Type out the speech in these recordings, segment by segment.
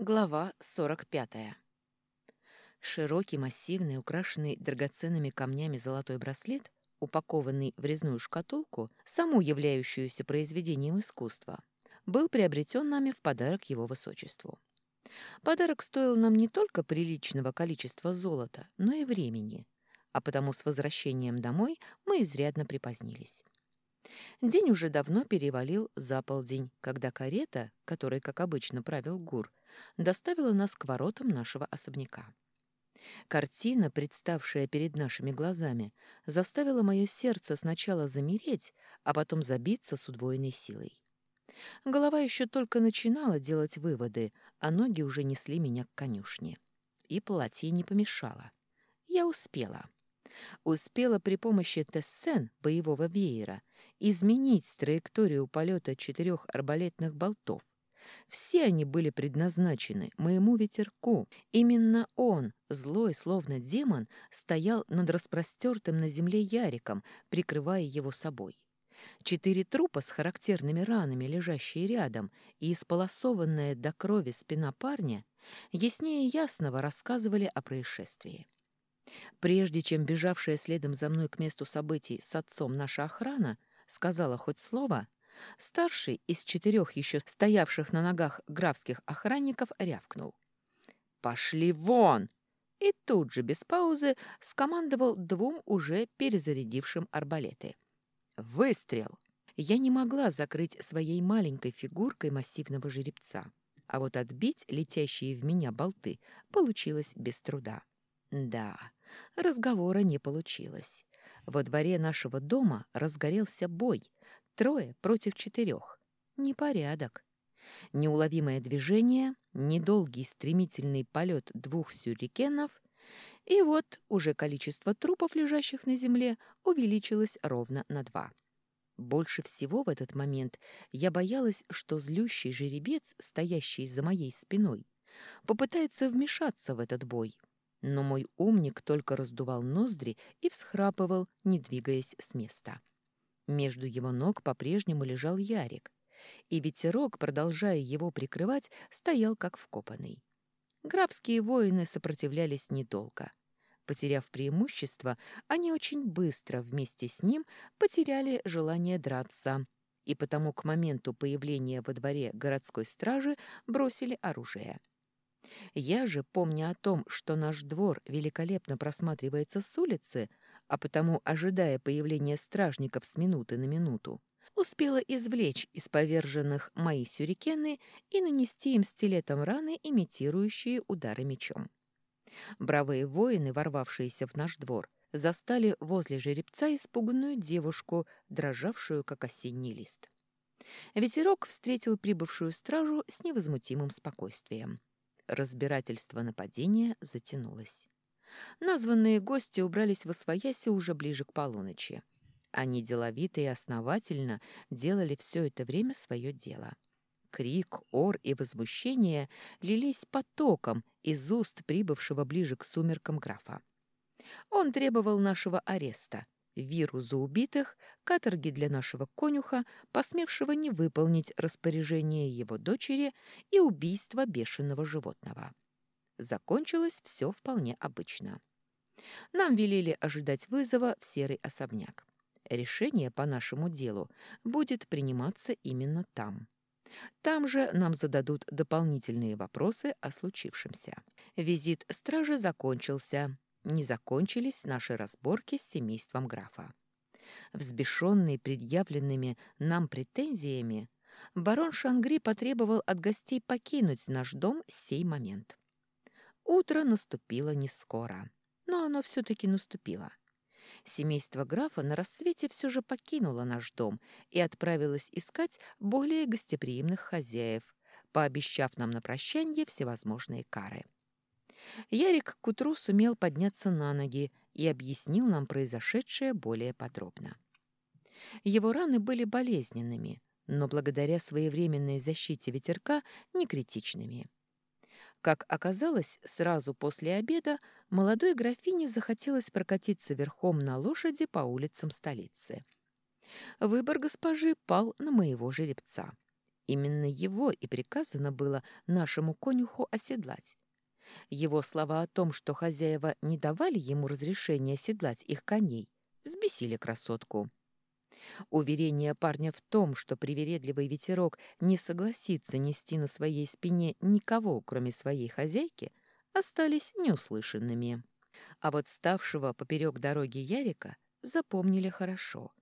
Глава 45. Широкий, массивный, украшенный драгоценными камнями золотой браслет, упакованный в резную шкатулку, саму являющуюся произведением искусства, был приобретен нами в подарок его высочеству. Подарок стоил нам не только приличного количества золота, но и времени, а потому с возвращением домой мы изрядно припозднились. День уже давно перевалил за полдень, когда карета, которой, как обычно, правил Гур, доставила нас к воротам нашего особняка. Картина, представшая перед нашими глазами, заставила мое сердце сначала замереть, а потом забиться с удвоенной силой. Голова еще только начинала делать выводы, а ноги уже несли меня к конюшне. И платье не помешало. Я успела. Успела при помощи тессен, боевого веера, изменить траекторию полета четырех арбалетных болтов. Все они были предназначены моему ветерку. Именно он, злой, словно демон, стоял над распростертым на земле яриком, прикрывая его собой. Четыре трупа с характерными ранами, лежащие рядом, и исполосованная до крови спина парня, яснее ясного рассказывали о происшествии. Прежде чем бежавшая следом за мной к месту событий с отцом наша охрана сказала хоть слово, старший из четырех еще стоявших на ногах графских охранников рявкнул. «Пошли вон!» и тут же, без паузы, скомандовал двум уже перезарядившим арбалеты. «Выстрел!» Я не могла закрыть своей маленькой фигуркой массивного жеребца, а вот отбить летящие в меня болты получилось без труда. Да, разговора не получилось. Во дворе нашего дома разгорелся бой. Трое против четырех. Непорядок. Неуловимое движение, недолгий стремительный полет двух сюрикенов, и вот уже количество трупов, лежащих на земле, увеличилось ровно на два. Больше всего в этот момент я боялась, что злющий жеребец, стоящий за моей спиной, попытается вмешаться в этот бой, но мой умник только раздувал ноздри и всхрапывал, не двигаясь с места. Между его ног по-прежнему лежал Ярик, и ветерок, продолжая его прикрывать, стоял как вкопанный. Графские воины сопротивлялись недолго. Потеряв преимущество, они очень быстро вместе с ним потеряли желание драться, и потому к моменту появления во дворе городской стражи бросили оружие. Я же, помня о том, что наш двор великолепно просматривается с улицы, а потому, ожидая появления стражников с минуты на минуту, успела извлечь из поверженных мои сюрикены и нанести им стилетом раны, имитирующие удары мечом. Бравые воины, ворвавшиеся в наш двор, застали возле жеребца испуганную девушку, дрожавшую, как осенний лист. Ветерок встретил прибывшую стражу с невозмутимым спокойствием. Разбирательство нападения затянулось. Названные гости убрались во свояси уже ближе к полуночи. Они деловито и основательно делали все это время свое дело. Крик, ор и возмущение лились потоком из уст прибывшего ближе к сумеркам графа. Он требовал нашего ареста, виру за убитых, каторги для нашего конюха, посмевшего не выполнить распоряжение его дочери и убийство бешеного животного. Закончилось все вполне обычно. Нам велели ожидать вызова в серый особняк. Решение по нашему делу будет приниматься именно там. Там же нам зададут дополнительные вопросы о случившемся. Визит стражи закончился, не закончились наши разборки с семейством графа. Взбешенный предъявленными нам претензиями, барон Шангри потребовал от гостей покинуть наш дом сей момент. Утро наступило не скоро, но оно все-таки наступило. Семейство графа на рассвете все же покинуло наш дом и отправилось искать более гостеприимных хозяев, пообещав нам на прощанье всевозможные кары. Ярик к утру сумел подняться на ноги и объяснил нам произошедшее более подробно. Его раны были болезненными, но благодаря своевременной защите ветерка не критичными. Как оказалось, сразу после обеда молодой графине захотелось прокатиться верхом на лошади по улицам столицы. Выбор госпожи пал на моего жеребца. Именно его и приказано было нашему конюху оседлать. Его слова о том, что хозяева не давали ему разрешения оседлать их коней, взбесили красотку. Уверение парня в том, что привередливый ветерок не согласится нести на своей спине никого, кроме своей хозяйки, остались неуслышанными. А вот ставшего поперек дороги Ярика запомнили хорошо.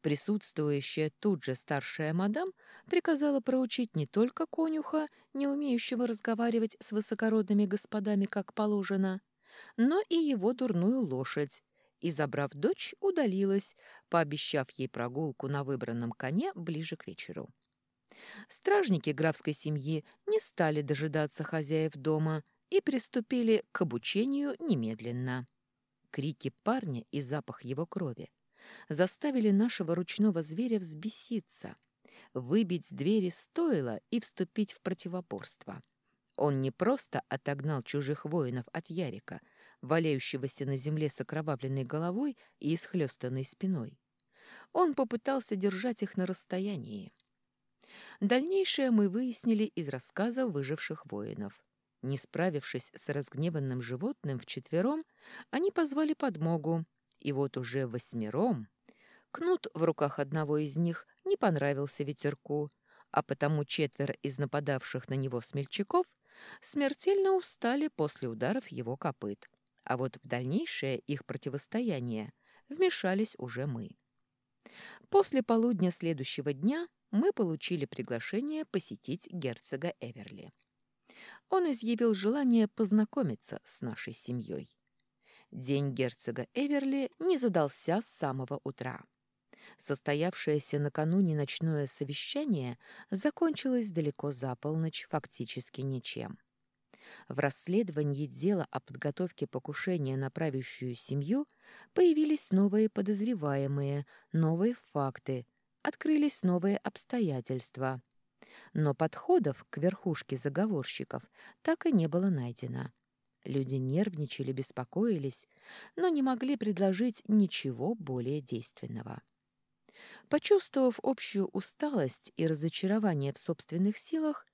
Присутствующая тут же старшая мадам приказала проучить не только конюха, не умеющего разговаривать с высокородными господами как положено, но и его дурную лошадь, и, забрав дочь, удалилась, пообещав ей прогулку на выбранном коне ближе к вечеру. Стражники графской семьи не стали дожидаться хозяев дома и приступили к обучению немедленно. Крики парня и запах его крови заставили нашего ручного зверя взбеситься, выбить двери стоило и вступить в противоборство. Он не просто отогнал чужих воинов от Ярика — валяющегося на земле с окровавленной головой и исхлёстанной спиной. Он попытался держать их на расстоянии. Дальнейшее мы выяснили из рассказа выживших воинов. Не справившись с разгневанным животным вчетвером, они позвали подмогу, и вот уже восьмером... Кнут в руках одного из них не понравился ветерку, а потому четверо из нападавших на него смельчаков смертельно устали после ударов его копыт а вот в дальнейшее их противостояние вмешались уже мы. После полудня следующего дня мы получили приглашение посетить герцога Эверли. Он изъявил желание познакомиться с нашей семьей. День герцога Эверли не задался с самого утра. Состоявшееся накануне ночное совещание закончилось далеко за полночь фактически ничем. В расследовании дела о подготовке покушения на правящую семью появились новые подозреваемые, новые факты, открылись новые обстоятельства. Но подходов к верхушке заговорщиков так и не было найдено. Люди нервничали, беспокоились, но не могли предложить ничего более действенного. Почувствовав общую усталость и разочарование в собственных силах,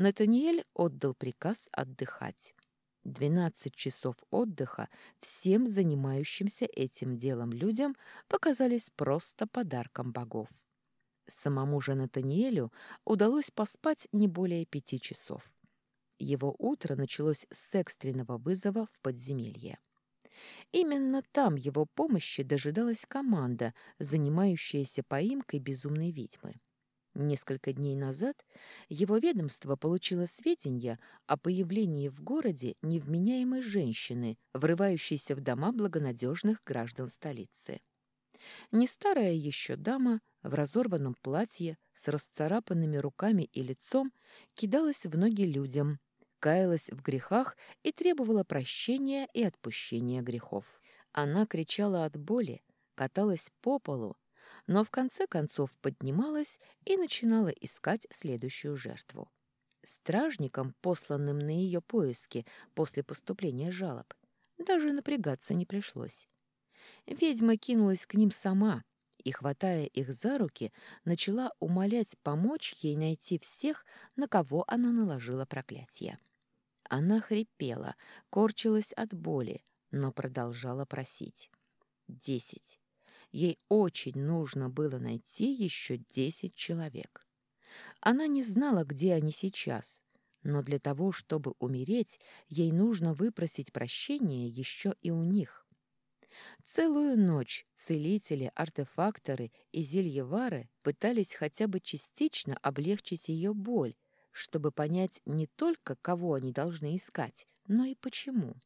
Натаниэль отдал приказ отдыхать. Двенадцать часов отдыха всем занимающимся этим делом людям показались просто подарком богов. Самому же Натаниэлю удалось поспать не более пяти часов. Его утро началось с экстренного вызова в подземелье. Именно там его помощи дожидалась команда, занимающаяся поимкой безумной ведьмы. Несколько дней назад его ведомство получило сведения о появлении в городе невменяемой женщины, врывающейся в дома благонадежных граждан столицы. Не старая еще дама в разорванном платье с расцарапанными руками и лицом кидалась в ноги людям, каялась в грехах и требовала прощения и отпущения грехов. Она кричала от боли, каталась по полу, но в конце концов поднималась и начинала искать следующую жертву. Стражникам, посланным на ее поиски после поступления жалоб, даже напрягаться не пришлось. Ведьма кинулась к ним сама и, хватая их за руки, начала умолять помочь ей найти всех, на кого она наложила проклятие. Она хрипела, корчилась от боли, но продолжала просить. Десять, Ей очень нужно было найти еще десять человек. Она не знала, где они сейчас, но для того, чтобы умереть, ей нужно выпросить прощения еще и у них. Целую ночь целители, артефакторы и зельевары пытались хотя бы частично облегчить ее боль, чтобы понять не только, кого они должны искать, но и почему.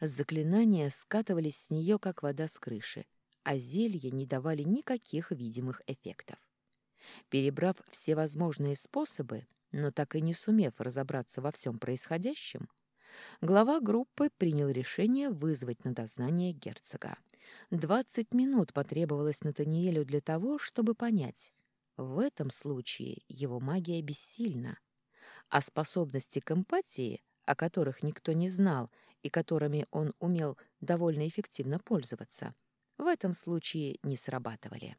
Заклинания скатывались с нее, как вода с крыши, а зелья не давали никаких видимых эффектов. Перебрав все возможные способы, но так и не сумев разобраться во всем происходящем, глава группы принял решение вызвать на дознание герцога. Двадцать минут потребовалось Натаниэлю для того, чтобы понять, в этом случае его магия бессильна, а способности к эмпатии, о которых никто не знал и которыми он умел довольно эффективно пользоваться – в этом случае не срабатывали.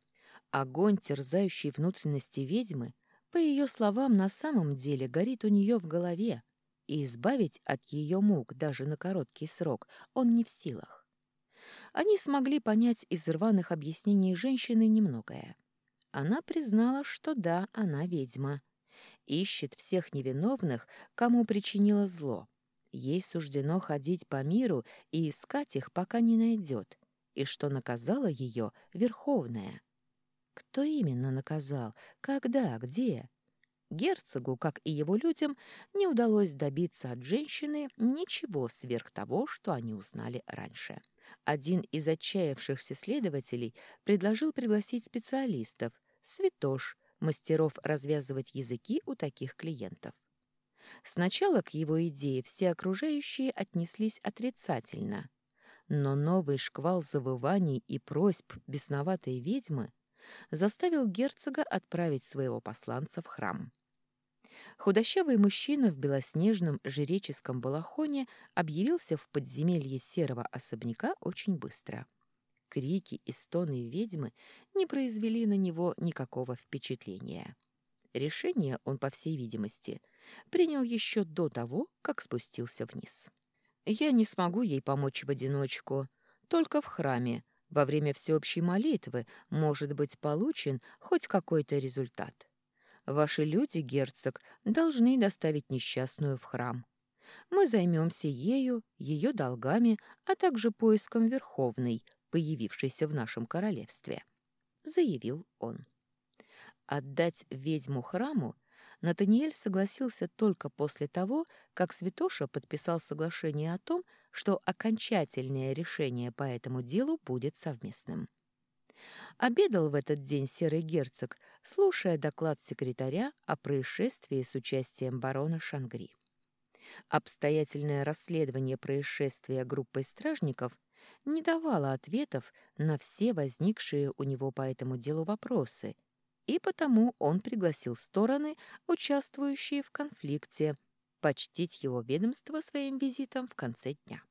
Огонь, терзающий внутренности ведьмы, По ее словам, на самом деле горит у нее в голове, и избавить от ее мук даже на короткий срок он не в силах. Они смогли понять из рваных объяснений женщины немногое. Она признала, что да, она ведьма. Ищет всех невиновных, кому причинила зло. Ей суждено ходить по миру и искать их, пока не найдет, и что наказала ее Верховная. Кто именно наказал? Когда? Где? Герцогу, как и его людям, не удалось добиться от женщины ничего сверх того, что они узнали раньше. Один из отчаявшихся следователей предложил пригласить специалистов, святош, мастеров развязывать языки у таких клиентов. Сначала к его идее все окружающие отнеслись отрицательно, но новый шквал завываний и просьб бесноватой ведьмы заставил герцога отправить своего посланца в храм. Худощавый мужчина в белоснежном жреческом балахоне объявился в подземелье серого особняка очень быстро. Крики и стоны ведьмы не произвели на него никакого впечатления. Решение он, по всей видимости, принял еще до того, как спустился вниз. «Я не смогу ей помочь в одиночку, только в храме. Во время всеобщей молитвы может быть получен хоть какой-то результат. Ваши люди, герцог, должны доставить несчастную в храм. Мы займемся ею, ее долгами, а также поиском Верховной, появившейся в нашем королевстве», — заявил он. Отдать ведьму храму Натаниэль согласился только после того, как Святоша подписал соглашение о том, что окончательное решение по этому делу будет совместным. Обедал в этот день серый герцог, слушая доклад секретаря о происшествии с участием барона Шангри. Обстоятельное расследование происшествия группой стражников не давало ответов на все возникшие у него по этому делу вопросы, и потому он пригласил стороны, участвующие в конфликте, почтить его ведомство своим визитом в конце дня.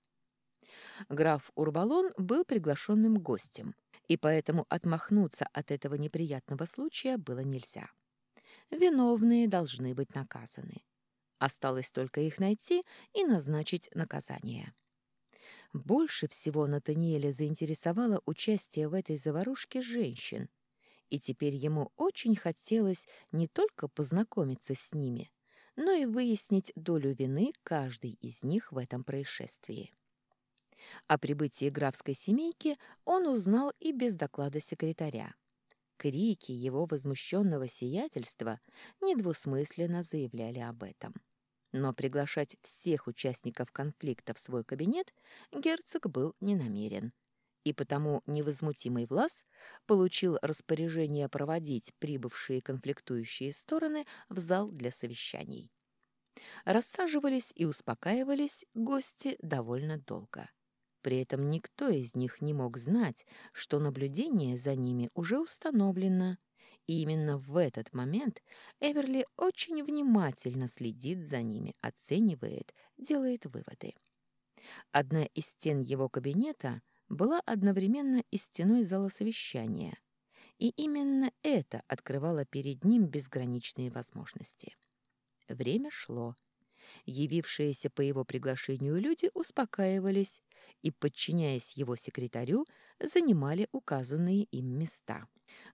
Граф Урбалон был приглашенным гостем, и поэтому отмахнуться от этого неприятного случая было нельзя. Виновные должны быть наказаны. Осталось только их найти и назначить наказание. Больше всего Натаниэля заинтересовало участие в этой заварушке женщин, и теперь ему очень хотелось не только познакомиться с ними, но и выяснить долю вины каждой из них в этом происшествии. О прибытии графской семейки он узнал и без доклада секретаря. Крики его возмущенного сиятельства недвусмысленно заявляли об этом. Но приглашать всех участников конфликта в свой кабинет герцог был не намерен. И потому невозмутимый Влас получил распоряжение проводить прибывшие конфликтующие стороны в зал для совещаний. Рассаживались и успокаивались гости довольно долго. При этом никто из них не мог знать, что наблюдение за ними уже установлено, и именно в этот момент Эверли очень внимательно следит за ними, оценивает, делает выводы. Одна из стен его кабинета была одновременно и стеной зала совещания, и именно это открывало перед ним безграничные возможности. Время шло. Явившиеся по его приглашению люди успокаивались и, подчиняясь его секретарю, занимали указанные им места.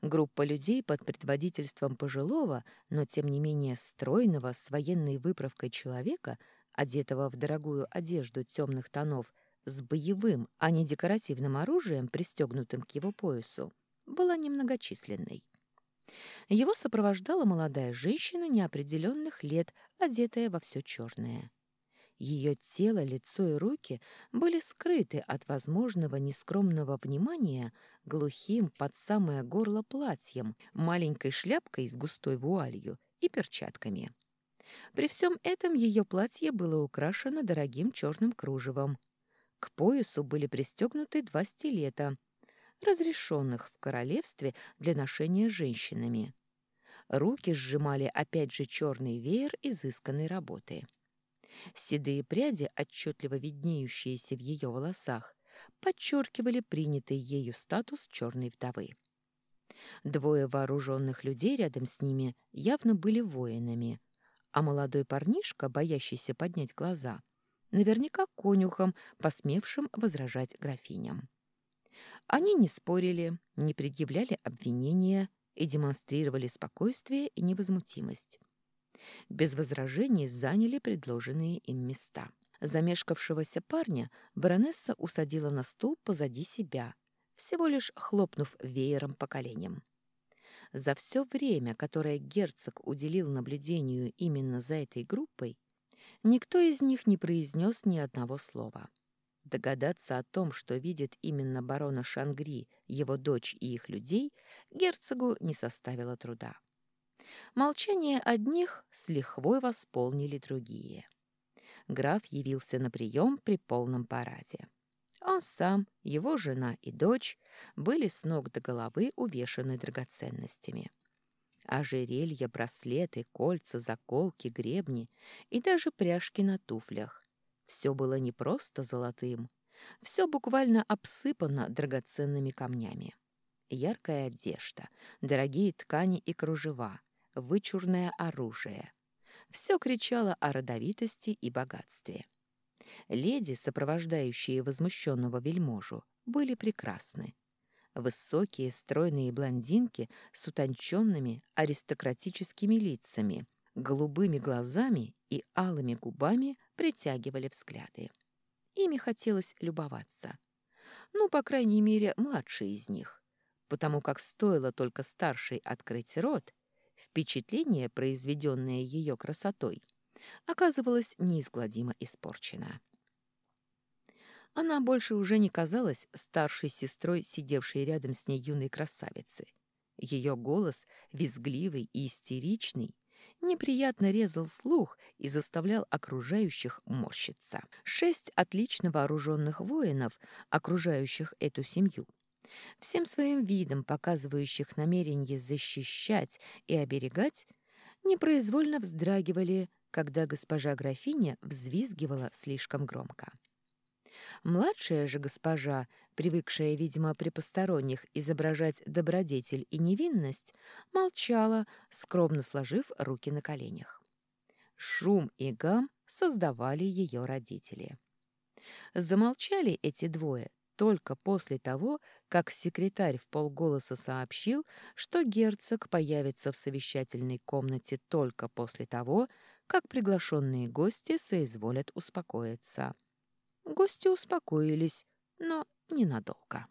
Группа людей под предводительством пожилого, но тем не менее стройного с военной выправкой человека, одетого в дорогую одежду темных тонов, с боевым, а не декоративным оружием, пристегнутым к его поясу, была немногочисленной. Его сопровождала молодая женщина неопределенных лет, одетая во все черное. Ее тело, лицо и руки были скрыты от возможного нескромного внимания глухим под самое горло платьем, маленькой шляпкой с густой вуалью и перчатками. При всем этом ее платье было украшено дорогим черным кружевом. К поясу были пристегнуты два стилета, разрешенных в королевстве для ношения женщинами. Руки сжимали опять же черный веер изысканной работы. Седые пряди, отчетливо виднеющиеся в ее волосах, подчеркивали принятый ею статус черной вдовы. Двое вооруженных людей рядом с ними явно были воинами, а молодой парнишка, боящийся поднять глаза, наверняка конюхом, посмевшим возражать графиням. Они не спорили, не предъявляли обвинения и демонстрировали спокойствие и невозмутимость. Без возражений заняли предложенные им места. Замешкавшегося парня баронесса усадила на стул позади себя, всего лишь хлопнув веером по коленям. За все время, которое герцог уделил наблюдению именно за этой группой, никто из них не произнес ни одного слова. Догадаться о том, что видит именно барона Шангри, его дочь и их людей, герцогу не составило труда. Молчание одних с лихвой восполнили другие. Граф явился на прием при полном параде. Он сам, его жена и дочь были с ног до головы увешаны драгоценностями. Ожерелья, браслеты, кольца, заколки, гребни и даже пряжки на туфлях. Все было не просто золотым, все буквально обсыпано драгоценными камнями. Яркая одежда, дорогие ткани и кружева, вычурное оружие. Все кричало о родовитости и богатстве. Леди, сопровождающие возмущенного вельможу, были прекрасны. Высокие, стройные блондинки с утонченными аристократическими лицами, голубыми глазами и алыми губами притягивали взгляды. Ими хотелось любоваться. Ну, по крайней мере, младшие из них. Потому как стоило только старшей открыть рот, впечатление, произведенное ее красотой, оказывалось неизгладимо испорчено. Она больше уже не казалась старшей сестрой, сидевшей рядом с ней юной красавицы. Ее голос, визгливый и истеричный, неприятно резал слух и заставлял окружающих морщиться. Шесть отлично вооруженных воинов, окружающих эту семью, всем своим видом показывающих намерение защищать и оберегать, непроизвольно вздрагивали, когда госпожа графиня взвизгивала слишком громко. Младшая же госпожа, привыкшая, видимо, при посторонних изображать добродетель и невинность, молчала, скромно сложив руки на коленях. Шум и гам создавали ее родители. Замолчали эти двое только после того, как секретарь в полголоса сообщил, что герцог появится в совещательной комнате только после того, как приглашенные гости соизволят успокоиться. Гости успокоились, но ненадолго.